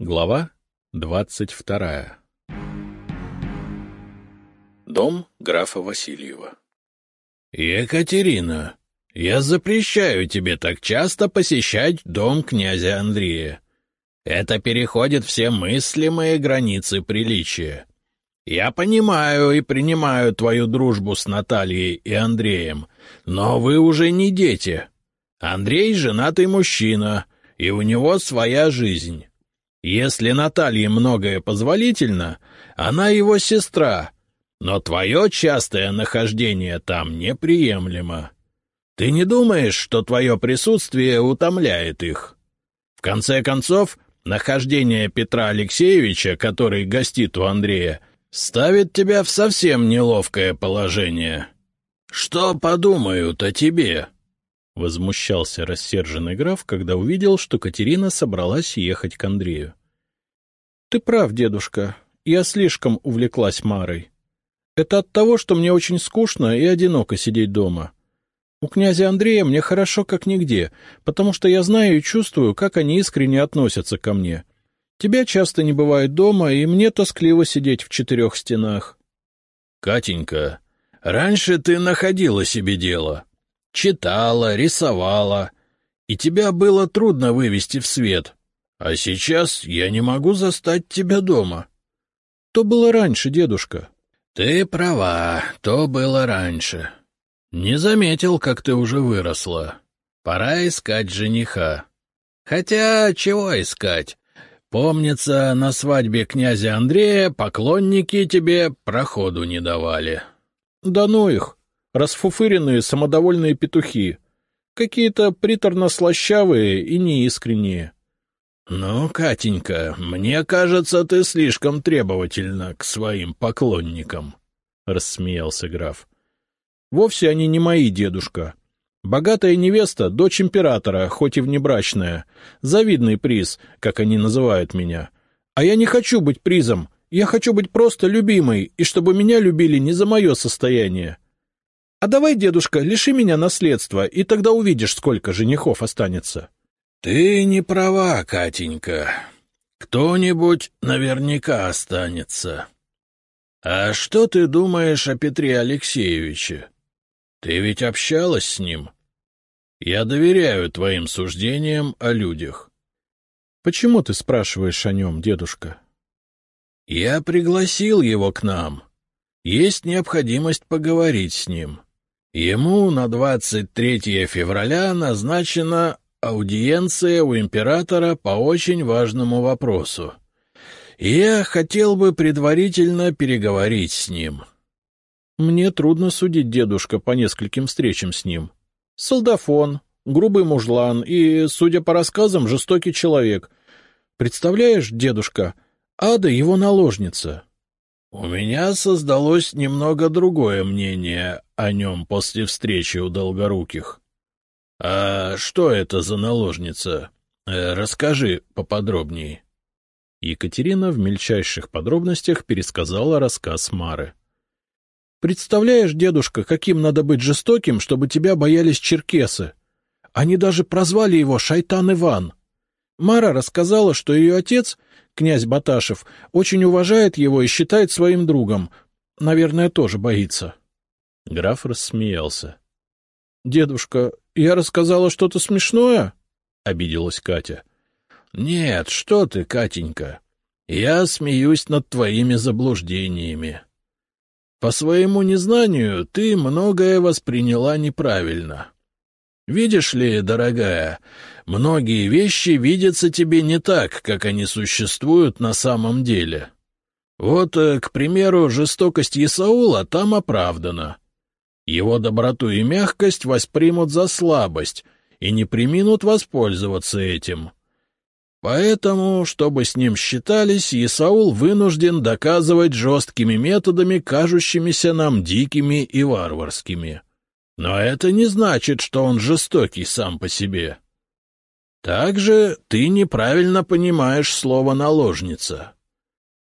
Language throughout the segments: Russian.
Глава двадцать вторая Дом графа Васильева «Екатерина, я запрещаю тебе так часто посещать дом князя Андрея. Это переходит все мыслимые границы приличия. Я понимаю и принимаю твою дружбу с Натальей и Андреем, но вы уже не дети. Андрей — женатый мужчина, и у него своя жизнь». Если Наталье многое позволительно, она его сестра, но твое частое нахождение там неприемлемо. Ты не думаешь, что твое присутствие утомляет их? В конце концов, нахождение Петра Алексеевича, который гостит у Андрея, ставит тебя в совсем неловкое положение. Что подумают о тебе?» Возмущался рассерженный граф, когда увидел, что Катерина собралась ехать к Андрею. — Ты прав, дедушка. Я слишком увлеклась Марой. Это от того, что мне очень скучно и одиноко сидеть дома. У князя Андрея мне хорошо как нигде, потому что я знаю и чувствую, как они искренне относятся ко мне. Тебя часто не бывает дома, и мне тоскливо сидеть в четырех стенах. — Катенька, раньше ты находила себе дело читала, рисовала, и тебя было трудно вывести в свет. А сейчас я не могу застать тебя дома. То было раньше, дедушка. Ты права, то было раньше. Не заметил, как ты уже выросла. Пора искать жениха. Хотя чего искать? Помнится, на свадьбе князя Андрея поклонники тебе проходу не давали. Да ну их! Расфуфыренные самодовольные петухи, какие-то приторно-слащавые и неискренние. — Ну, Катенька, мне кажется, ты слишком требовательна к своим поклонникам, — рассмеялся граф. — Вовсе они не мои, дедушка. Богатая невеста — дочь императора, хоть и внебрачная. Завидный приз, как они называют меня. А я не хочу быть призом, я хочу быть просто любимой, и чтобы меня любили не за мое состояние. — а давай, дедушка, лиши меня наследства, и тогда увидишь, сколько женихов останется. — Ты не права, Катенька. Кто-нибудь наверняка останется. А что ты думаешь о Петре Алексеевиче? Ты ведь общалась с ним? Я доверяю твоим суждениям о людях. — Почему ты спрашиваешь о нем, дедушка? — Я пригласил его к нам. Есть необходимость поговорить с ним. — Ему на 23 февраля назначена аудиенция у императора по очень важному вопросу. я хотел бы предварительно переговорить с ним. Мне трудно судить дедушка по нескольким встречам с ним. Солдафон, грубый мужлан и, судя по рассказам, жестокий человек. Представляешь, дедушка, Ада его наложница. У меня создалось немного другое мнение о нем после встречи у Долгоруких. А что это за наложница? Э, расскажи поподробнее. Екатерина в мельчайших подробностях пересказала рассказ Мары. «Представляешь, дедушка, каким надо быть жестоким, чтобы тебя боялись черкесы? Они даже прозвали его Шайтан Иван. Мара рассказала, что ее отец князь Баташев, очень уважает его и считает своим другом. Наверное, тоже боится. Граф рассмеялся. — Дедушка, я рассказала что-то смешное? — обиделась Катя. — Нет, что ты, Катенька. Я смеюсь над твоими заблуждениями. По своему незнанию ты многое восприняла неправильно. Видишь ли, дорогая, многие вещи видятся тебе не так, как они существуют на самом деле. Вот, э, к примеру, жестокость Исаула там оправдана. Его доброту и мягкость воспримут за слабость и не приминут воспользоваться этим. Поэтому, чтобы с ним считались, Исаул вынужден доказывать жесткими методами, кажущимися нам дикими и варварскими. Но это не значит, что он жестокий сам по себе. Также ты неправильно понимаешь слово «наложница».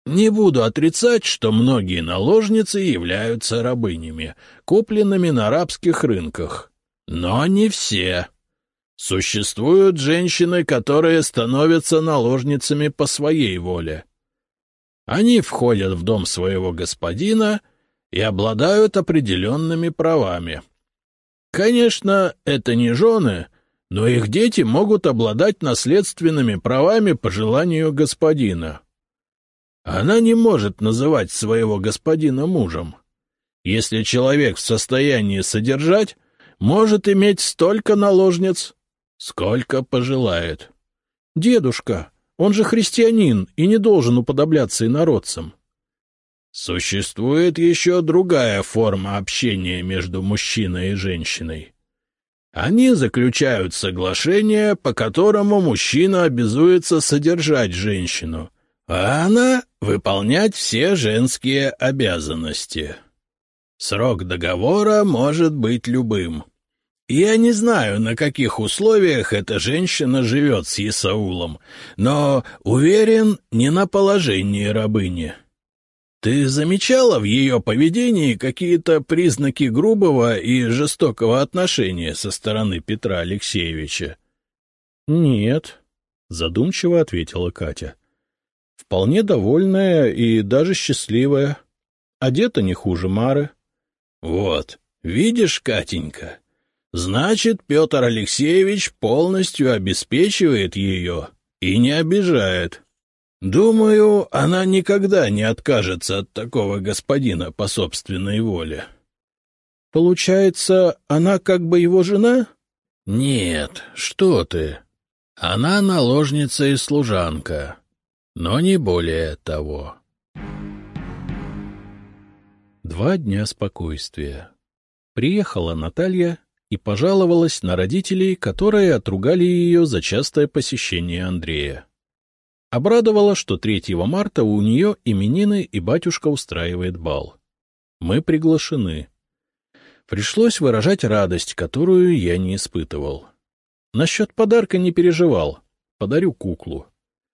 Не буду отрицать, что многие наложницы являются рабынями, купленными на арабских рынках. Но не все. Существуют женщины, которые становятся наложницами по своей воле. Они входят в дом своего господина и обладают определенными правами. Конечно, это не жены, но их дети могут обладать наследственными правами по желанию господина. Она не может называть своего господина мужем. Если человек в состоянии содержать, может иметь столько наложниц, сколько пожелает. — Дедушка, он же христианин и не должен уподобляться инородцам. Существует еще другая форма общения между мужчиной и женщиной. Они заключают соглашение, по которому мужчина обязуется содержать женщину, а она — выполнять все женские обязанности. Срок договора может быть любым. Я не знаю, на каких условиях эта женщина живет с Исаулом, но, уверен, не на положении рабыни. Ты замечала в ее поведении какие-то признаки грубого и жестокого отношения со стороны Петра Алексеевича? — Нет, — задумчиво ответила Катя. — Вполне довольная и даже счастливая. Одета не хуже Мары. — Вот, видишь, Катенька, значит, Петр Алексеевич полностью обеспечивает ее и не обижает. — Думаю, она никогда не откажется от такого господина по собственной воле. Получается, она как бы его жена? Нет, что ты. Она наложница и служанка, но не более того. Два дня спокойствия. Приехала Наталья и пожаловалась на родителей, которые отругали ее за частое посещение Андрея. Обрадовало, что 3 марта у нее именины и батюшка устраивает бал. Мы приглашены. Пришлось выражать радость, которую я не испытывал. Насчет подарка не переживал. Подарю куклу.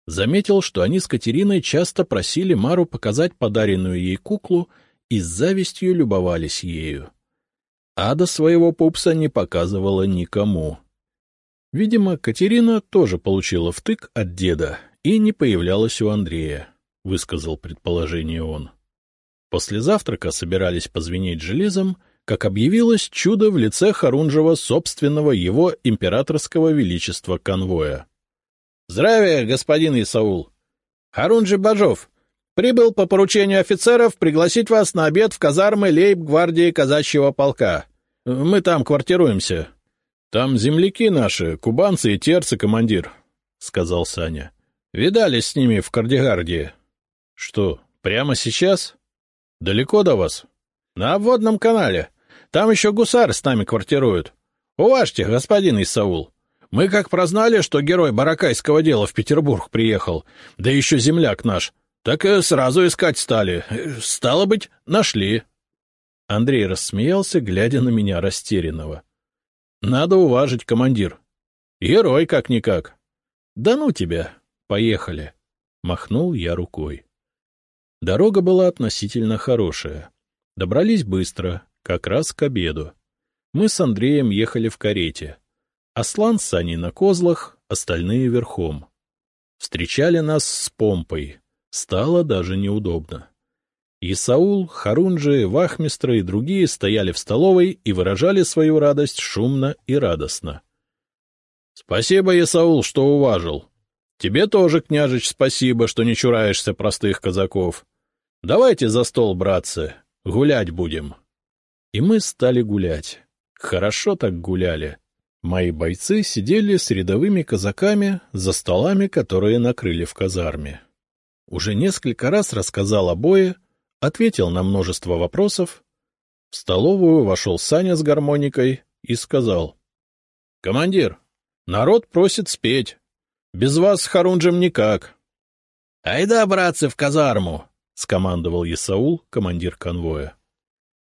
Заметил, что они с Катериной часто просили Мару показать подаренную ей куклу и с завистью любовались ею. Ада своего пупса не показывала никому. Видимо, Катерина тоже получила втык от деда и не появлялась у Андрея, — высказал предположение он. После завтрака собирались позвенеть железом, как объявилось чудо в лице Харунжева собственного его императорского величества конвоя. — Здравия, господин Исаул! Харунжи Бажов, прибыл по поручению офицеров пригласить вас на обед в казармы лейб-гвардии казачьего полка. Мы там квартируемся. — Там земляки наши, кубанцы и терцы, командир, — сказал Саня. Видались с ними в Кардигардии. Что, прямо сейчас? Далеко до вас? На обводном канале. Там еще гусар с нами квартирует. Уважьте, господин Исаул. Мы как прознали, что герой баракайского дела в Петербург приехал, да еще земляк наш, так и сразу искать стали. Стало быть, нашли. Андрей рассмеялся, глядя на меня растерянного. — Надо уважить, командир. Герой как-никак. — Да ну тебя, Поехали. Махнул я рукой. Дорога была относительно хорошая. Добрались быстро, как раз к обеду. Мы с Андреем ехали в карете. Аслан с Саней на козлах, остальные верхом. Встречали нас с помпой. Стало даже неудобно. Исаул, Харунжи, Вахмистра и другие стояли в столовой и выражали свою радость шумно и радостно. — Спасибо, Исаул, что уважил, Тебе тоже, княжич, спасибо, что не чураешься простых казаков. Давайте за стол, братцы, гулять будем. И мы стали гулять. Хорошо так гуляли. Мои бойцы сидели с рядовыми казаками за столами, которые накрыли в казарме. Уже несколько раз рассказал обои, ответил на множество вопросов. В столовую вошел Саня с гармоникой и сказал. — Командир, народ просит спеть. Без вас с Харунжем никак. — Айда, братцы, в казарму! — скомандовал Исаул, командир конвоя.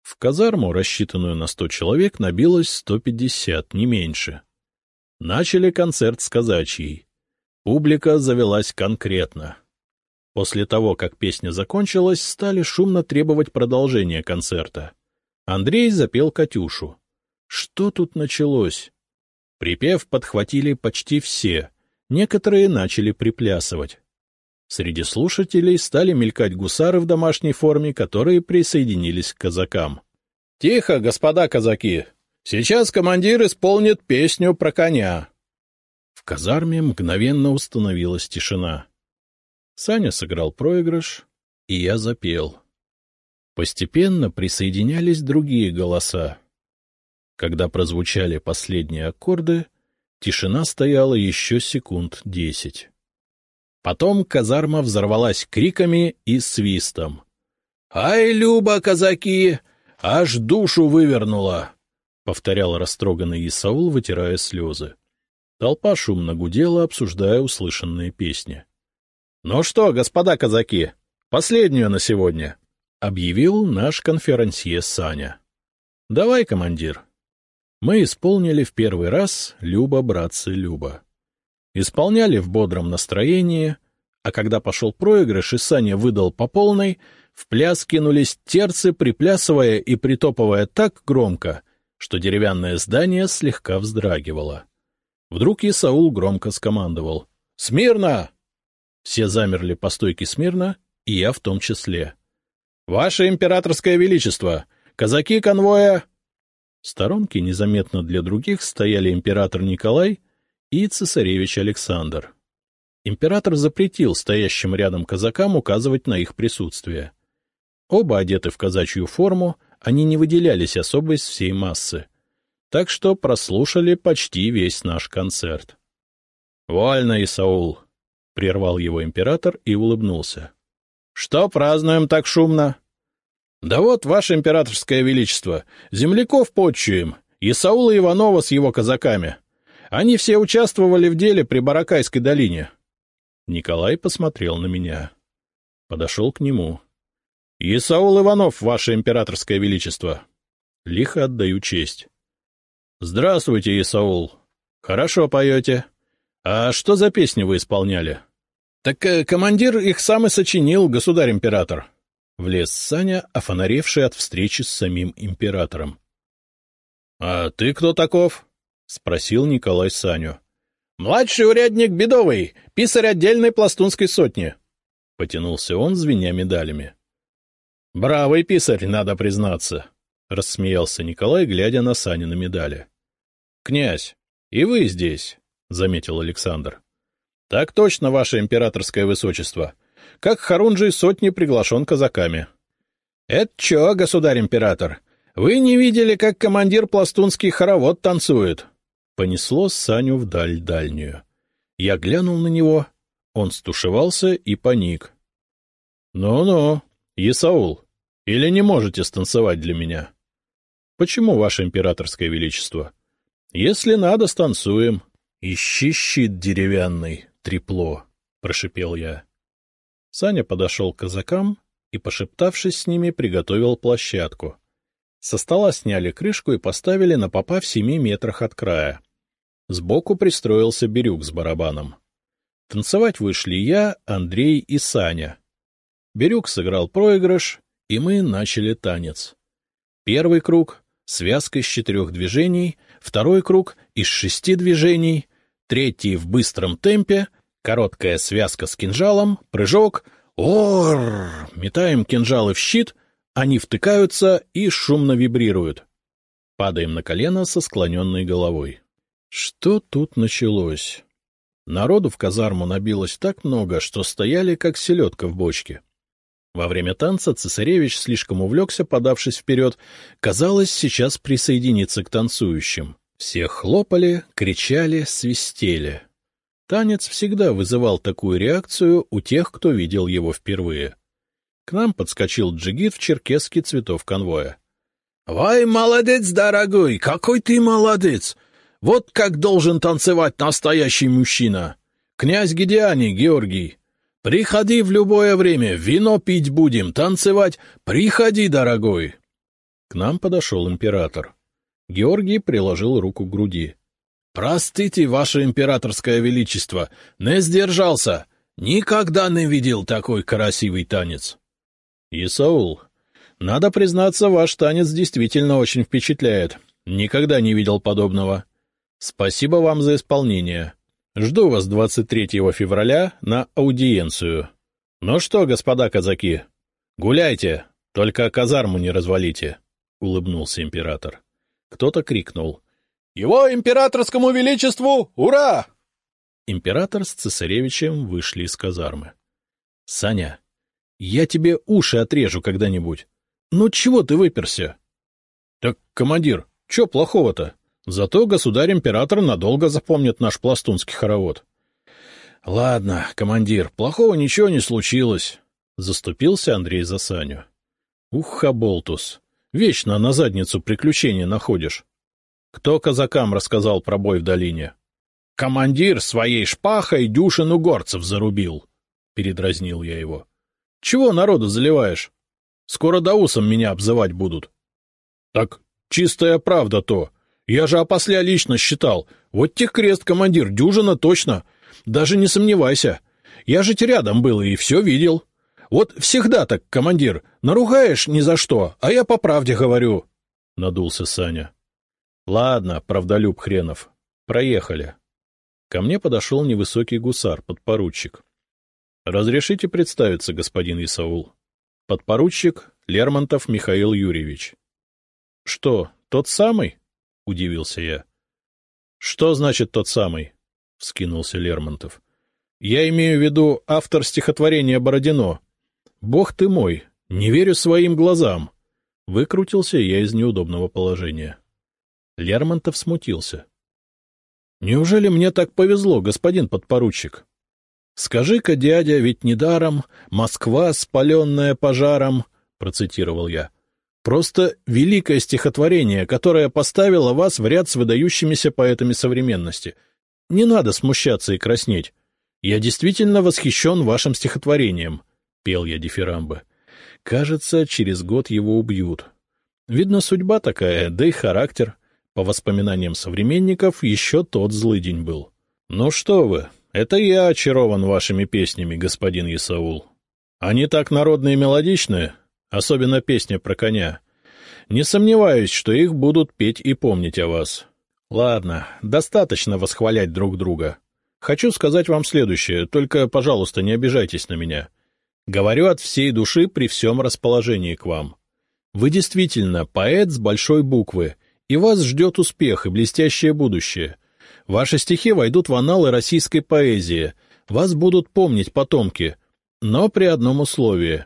В казарму, рассчитанную на сто человек, набилось сто пятьдесят, не меньше. Начали концерт с казачьей. Публика завелась конкретно. После того, как песня закончилась, стали шумно требовать продолжения концерта. Андрей запел «Катюшу». Что тут началось? Припев подхватили почти все, некоторые начали приплясывать. Среди слушателей стали мелькать гусары в домашней форме, которые присоединились к казакам. — Тихо, господа казаки! Сейчас командир исполнит песню про коня. В казарме мгновенно установилась тишина. Саня сыграл проигрыш, и я запел. Постепенно присоединялись другие голоса. Когда прозвучали последние аккорды, тишина стояла еще секунд десять. Потом казарма взорвалась криками и свистом. — Ай, Люба, казаки! Аж душу вывернула! — повторял растроганный Исаул, вытирая слезы. Толпа шумно гудела, обсуждая услышанные песни. — Ну что, господа казаки, последнюю на сегодня! — объявил наш конферансье Саня. — Давай, командир. Мы исполнили в первый раз «Люба, братцы, Люба». Исполняли в бодром настроении, а когда пошел проигрыш и Саня выдал по полной, в пляс кинулись терцы, приплясывая и притопывая так громко, что деревянное здание слегка вздрагивало. Вдруг Исаул громко скомандовал. — Смирно! Все замерли по стойке смирно, и я в том числе. — Ваше императорское величество! Казаки конвоя! В сторонке незаметно для других стояли император Николай и цесаревич Александр. Император запретил стоящим рядом казакам указывать на их присутствие. Оба одеты в казачью форму, они не выделялись особо из всей массы так что прослушали почти весь наш концерт. — Вольно, Исаул! — прервал его император и улыбнулся. — Что празднуем так шумно? — Да вот, ваше императорское величество, земляков почуем, Исаула Иванова с его казаками. Они все участвовали в деле при Баракайской долине. Николай посмотрел на меня. Подошел к нему. — Исаул Иванов, ваше императорское величество. Лихо отдаю честь. — Здравствуйте, Исаул. Хорошо поете. А что за песни вы исполняли? — Так э, командир их сам и сочинил, государь-император. Влез Саня, офонаревший от встречи с самим императором. — А ты кто таков? — спросил Николай Саню. — Младший урядник Бедовый, писарь отдельной пластунской сотни. Потянулся он, звеня медалями. — Бравый писарь, надо признаться. — рассмеялся Николай, глядя на Саню на медали. — Князь, и вы здесь, — заметил Александр. — Так точно, ваше императорское высочество. Как Харунжий сотни приглашен казаками. — Это чё, государь-император? Вы не видели, как командир пластунский хоровод танцует? Понесло Саню вдаль дальнюю. Я глянул на него, он стушевался и паник. «Ну — Ну-ну, Исаул, или не можете станцевать для меня? —— Почему, Ваше Императорское Величество? — Если надо, станцуем. — Ищи щит деревянный, трепло, — прошипел я. Саня подошел к казакам и, пошептавшись с ними, приготовил площадку. Со стола сняли крышку и поставили на попа в семи метрах от края. Сбоку пристроился Бирюк с барабаном. Танцевать вышли я, Андрей и Саня. Бирюк сыграл проигрыш, и мы начали танец. Первый круг связка из четырех движений, второй круг из шести движений, третий в быстром темпе, короткая связка с кинжалом, прыжок, ор, метаем кинжалы в щит, они втыкаются и шумно вибрируют. Падаем на колено со склоненной головой. Что тут началось? Народу в казарму набилось так много, что стояли, как селедка в бочке. Во время танца цесаревич слишком увлекся, подавшись вперед. Казалось, сейчас присоединиться к танцующим. Все хлопали, кричали, свистели. Танец всегда вызывал такую реакцию у тех, кто видел его впервые. К нам подскочил джигит в черкеске цветов конвоя. — Вай, молодец, дорогой, какой ты молодец! Вот как должен танцевать настоящий мужчина! Князь Гедиани, Георгий, Приходи в любое время, вино пить будем, танцевать. Приходи, дорогой. К нам подошел император. Георгий приложил руку к груди. — Простите, ваше императорское величество, не сдержался. Никогда не видел такой красивый танец. — Исаул, надо признаться, ваш танец действительно очень впечатляет. Никогда не видел подобного. — Спасибо вам за исполнение. Жду вас 23 февраля на аудиенцию. Ну что, господа казаки, гуляйте, только казарму не развалите, — улыбнулся император. Кто-то крикнул. — Его императорскому величеству ура! Император с цесаревичем вышли из казармы. — Саня, я тебе уши отрежу когда-нибудь. Ну чего ты выперся? — Так, командир, чё плохого-то? Зато государь-император надолго запомнит наш пластунский хоровод. — Ладно, командир, плохого ничего не случилось, — заступился Андрей за Саню. — Ух, Хаболтус, вечно на задницу приключения находишь. Кто казакам рассказал про бой в долине? — Командир своей шпахой дюшину горцев зарубил, — передразнил я его. — Чего народу заливаешь? Скоро доусом меня обзывать будут. — Так чистая правда то. Я же опосля лично считал. Вот тех крест, командир, дюжина точно. Даже не сомневайся. Я же рядом был и все видел. Вот всегда так, командир, наругаешь ни за что, а я по правде говорю. Надулся Саня. Ладно, правдолюб хренов. Проехали. Ко мне подошел невысокий гусар, подпоручик. — Разрешите представиться, господин Исаул? Подпоручик Лермонтов Михаил Юрьевич. — Что, тот самый? — удивился я. — Что значит тот самый? — вскинулся Лермонтов. — Я имею в виду автор стихотворения Бородино. Бог ты мой, не верю своим глазам. Выкрутился я из неудобного положения. Лермонтов смутился. — Неужели мне так повезло, господин подпоручик? «Скажи-ка, дядя, ведь недаром Москва, спаленная пожаром», — процитировал я. «Просто великое стихотворение, которое поставило вас в ряд с выдающимися поэтами современности. Не надо смущаться и краснеть. Я действительно восхищен вашим стихотворением», — пел я дифирамбы. «Кажется, через год его убьют. Видно, судьба такая, да и характер. По воспоминаниям современников, еще тот злый день был. Ну что вы, это я очарован вашими песнями, господин Исаул. Они так народные и мелодичные, особенно песня про коня. Не сомневаюсь, что их будут петь и помнить о вас. Ладно, достаточно восхвалять друг друга. Хочу сказать вам следующее, только, пожалуйста, не обижайтесь на меня. Говорю от всей души при всем расположении к вам. Вы действительно поэт с большой буквы, и вас ждет успех и блестящее будущее — Ваши стихи войдут в аналы российской поэзии, вас будут помнить потомки, но при одном условии.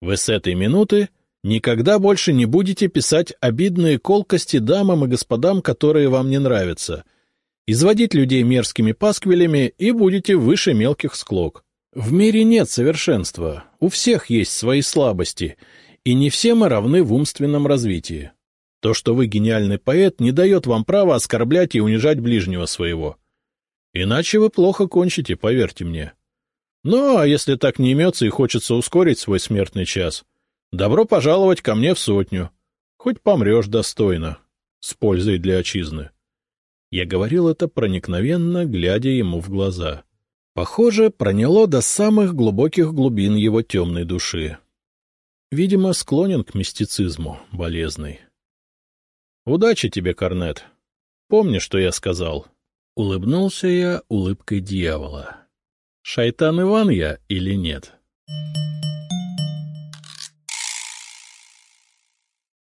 Вы с этой минуты никогда больше не будете писать обидные колкости дамам и господам, которые вам не нравятся, изводить людей мерзкими пасквилями и будете выше мелких склок. В мире нет совершенства, у всех есть свои слабости, и не все мы равны в умственном развитии. То, что вы гениальный поэт, не дает вам права оскорблять и унижать ближнего своего. Иначе вы плохо кончите, поверьте мне. Ну, а если так не имется и хочется ускорить свой смертный час, добро пожаловать ко мне в сотню. Хоть помрешь достойно, с пользой для отчизны. Я говорил это проникновенно, глядя ему в глаза. Похоже, проняло до самых глубоких глубин его темной души. Видимо, склонен к мистицизму, болезный. Удачи тебе, Корнет. Помни, что я сказал. Улыбнулся я улыбкой дьявола. Шайтан Иван я или нет?